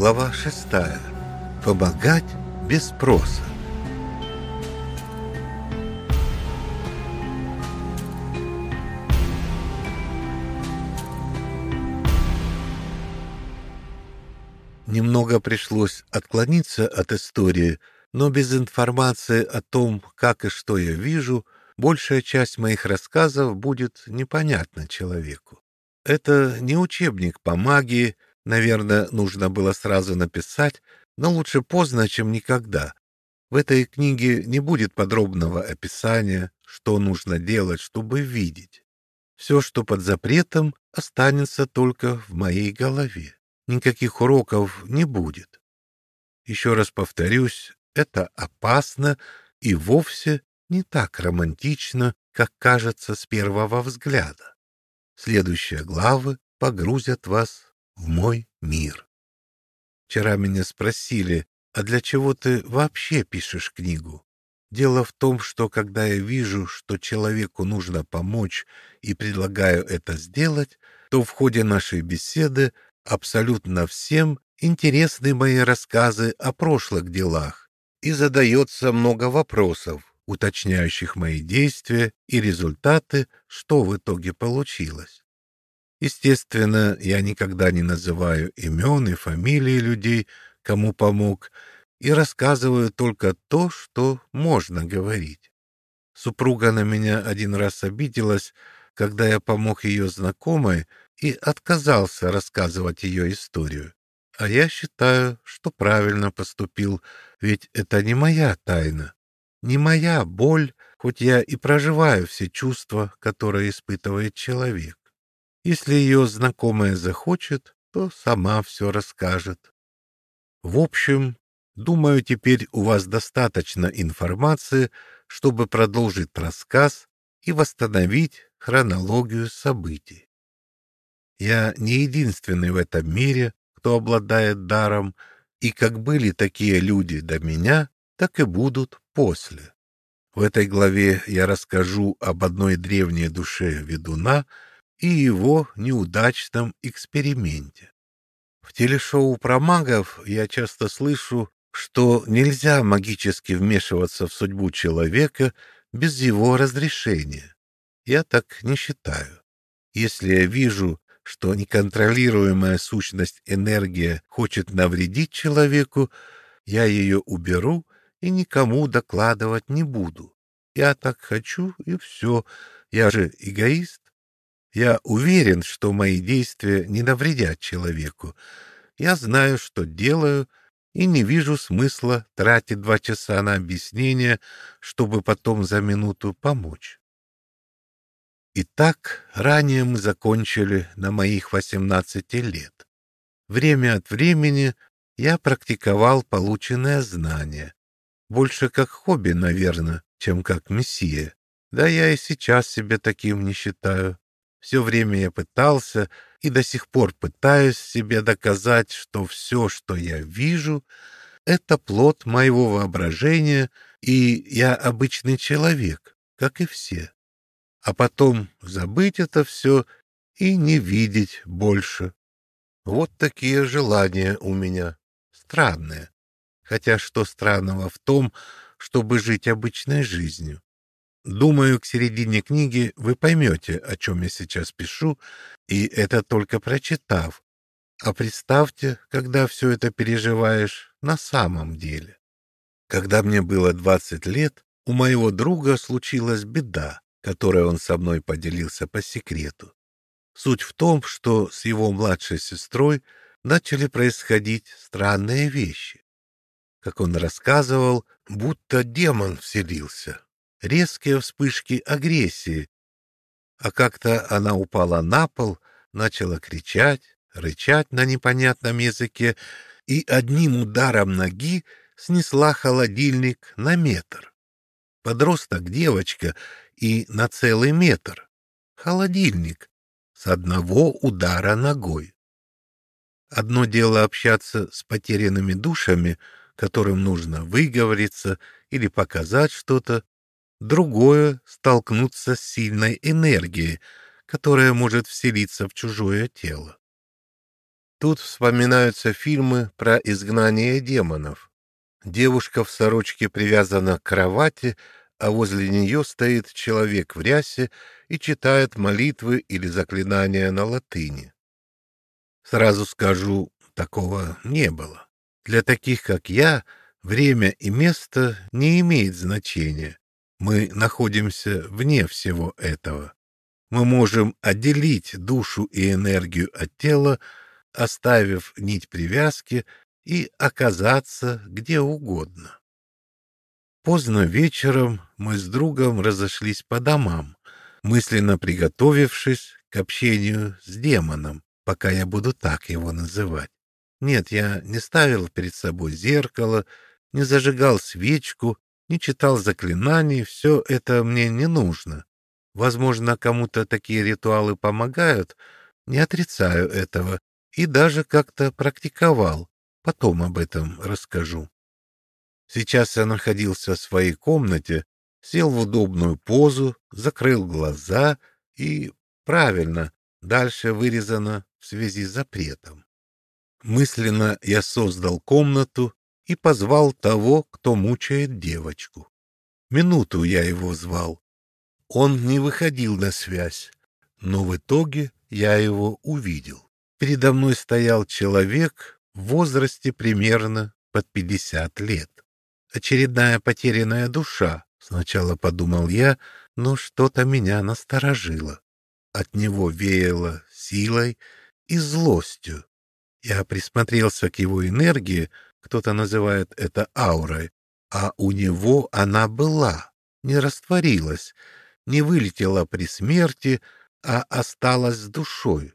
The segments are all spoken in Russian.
Глава шестая. Помогать без спроса. Немного пришлось отклониться от истории, но без информации о том, как и что я вижу, большая часть моих рассказов будет непонятна человеку. Это не учебник по магии, наверное, нужно было сразу написать, но лучше поздно, чем никогда. В этой книге не будет подробного описания, что нужно делать, чтобы видеть. Все, что под запретом, останется только в моей голове. Никаких уроков не будет. Еще раз повторюсь, это опасно и вовсе не так романтично, как кажется с первого взгляда. Следующие главы погрузят вас в мой мир. Вчера меня спросили, а для чего ты вообще пишешь книгу? Дело в том, что когда я вижу, что человеку нужно помочь и предлагаю это сделать, то в ходе нашей беседы абсолютно всем интересны мои рассказы о прошлых делах и задается много вопросов, уточняющих мои действия и результаты, что в итоге получилось. Естественно, я никогда не называю имен и фамилии людей, кому помог, и рассказываю только то, что можно говорить. Супруга на меня один раз обиделась, когда я помог ее знакомой и отказался рассказывать ее историю. А я считаю, что правильно поступил, ведь это не моя тайна, не моя боль, хоть я и проживаю все чувства, которые испытывает человек. Если ее знакомая захочет, то сама все расскажет. В общем, думаю, теперь у вас достаточно информации, чтобы продолжить рассказ и восстановить хронологию событий. Я не единственный в этом мире, кто обладает даром, и как были такие люди до меня, так и будут после. В этой главе я расскажу об одной древней душе ведуна, и его неудачном эксперименте. В телешоу про магов я часто слышу, что нельзя магически вмешиваться в судьбу человека без его разрешения. Я так не считаю. Если я вижу, что неконтролируемая сущность энергия хочет навредить человеку, я ее уберу и никому докладывать не буду. Я так хочу, и все. Я же эгоист. Я уверен, что мои действия не навредят человеку. Я знаю, что делаю, и не вижу смысла тратить два часа на объяснение, чтобы потом за минуту помочь. Итак, ранее мы закончили на моих 18 лет. Время от времени я практиковал полученное знание. Больше как хобби, наверное, чем как мессия. Да я и сейчас себя таким не считаю. Все время я пытался и до сих пор пытаюсь себе доказать, что все, что я вижу, это плод моего воображения, и я обычный человек, как и все. А потом забыть это все и не видеть больше. Вот такие желания у меня. Странные. Хотя что странного в том, чтобы жить обычной жизнью? Думаю, к середине книги вы поймете, о чем я сейчас пишу, и это только прочитав. А представьте, когда все это переживаешь на самом деле. Когда мне было 20 лет, у моего друга случилась беда, которой он со мной поделился по секрету. Суть в том, что с его младшей сестрой начали происходить странные вещи. Как он рассказывал, будто демон вселился, резкие вспышки агрессии, а как-то она упала на пол, начала кричать, рычать на непонятном языке и одним ударом ноги снесла холодильник на метр. Подросток девочка и на целый метр. Холодильник с одного удара ногой. Одно дело общаться с потерянными душами, которым нужно выговориться или показать что-то, другое — столкнуться с сильной энергией, которая может вселиться в чужое тело. Тут вспоминаются фильмы про изгнание демонов. Девушка в сорочке привязана к кровати, а возле нее стоит человек в рясе и читает молитвы или заклинания на латыни. Сразу скажу, такого не было. Для таких, как я, время и место не имеет значения. Мы находимся вне всего этого. Мы можем отделить душу и энергию от тела, оставив нить привязки и оказаться где угодно. Поздно вечером мы с другом разошлись по домам, мысленно приготовившись к общению с демоном, пока я буду так его называть. Нет, я не ставил перед собой зеркало, не зажигал свечку, не читал заклинаний, все это мне не нужно. Возможно, кому-то такие ритуалы помогают, не отрицаю этого, и даже как-то практиковал. Потом об этом расскажу. Сейчас я находился в своей комнате, сел в удобную позу, закрыл глаза и, правильно, дальше вырезано в связи с запретом. Мысленно я создал комнату и позвал того, кто мучает девочку. Минуту я его звал. Он не выходил на связь, но в итоге я его увидел. Передо мной стоял человек в возрасте примерно под пятьдесят лет. Очередная потерянная душа, сначала подумал я, но что-то меня насторожило. От него веяло силой и злостью. Я присмотрелся к его энергии, кто-то называет это аурой, а у него она была, не растворилась, не вылетела при смерти, а осталась с душой.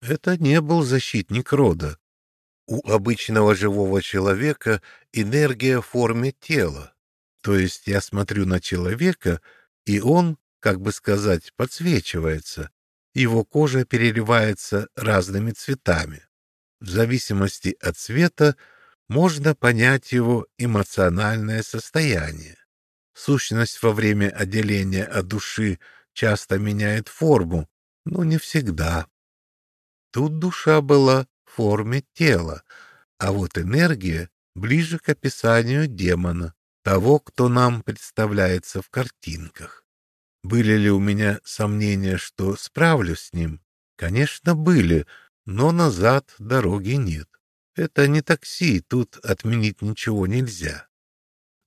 Это не был защитник рода. У обычного живого человека энергия в форме тела. То есть я смотрю на человека, и он, как бы сказать, подсвечивается. Его кожа переливается разными цветами. В зависимости от цвета можно понять его эмоциональное состояние. Сущность во время отделения от души часто меняет форму, но не всегда. Тут душа была в форме тела, а вот энергия ближе к описанию демона, того, кто нам представляется в картинках. Были ли у меня сомнения, что справлюсь с ним? Конечно, были, но назад дороги нет. Это не такси, тут отменить ничего нельзя.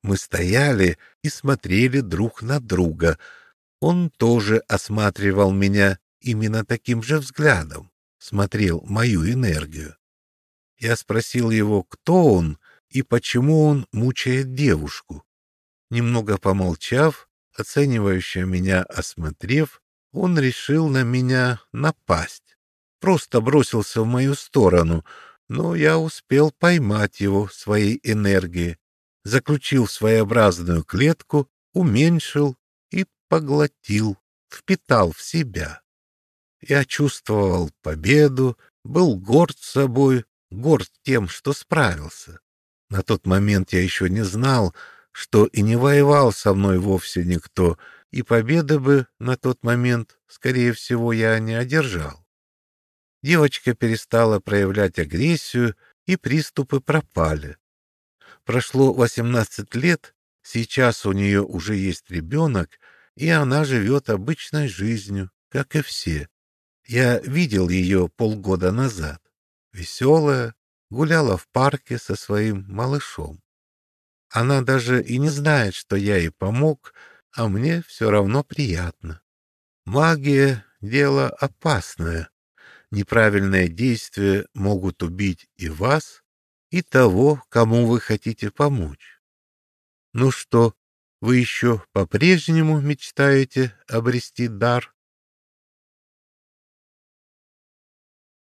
Мы стояли и смотрели друг на друга. Он тоже осматривал меня именно таким же взглядом смотрел мою энергию. Я спросил его, кто он и почему он мучает девушку. Немного помолчав, оценивающе меня осмотрев, он решил на меня напасть. Просто бросился в мою сторону, но я успел поймать его своей энергией, заключил своеобразную клетку, уменьшил и поглотил, впитал в себя. Я чувствовал победу, был горд собой, горд тем, что справился. На тот момент я еще не знал, что и не воевал со мной вовсе никто, и победы бы на тот момент, скорее всего, я не одержал. Девочка перестала проявлять агрессию, и приступы пропали. Прошло 18 лет, сейчас у нее уже есть ребенок, и она живет обычной жизнью, как и все. Я видел ее полгода назад. Веселая, гуляла в парке со своим малышом. Она даже и не знает, что я ей помог, а мне все равно приятно. Магия — дело опасное. Неправильные действия могут убить и вас, и того, кому вы хотите помочь. Ну что, вы еще по-прежнему мечтаете обрести дар?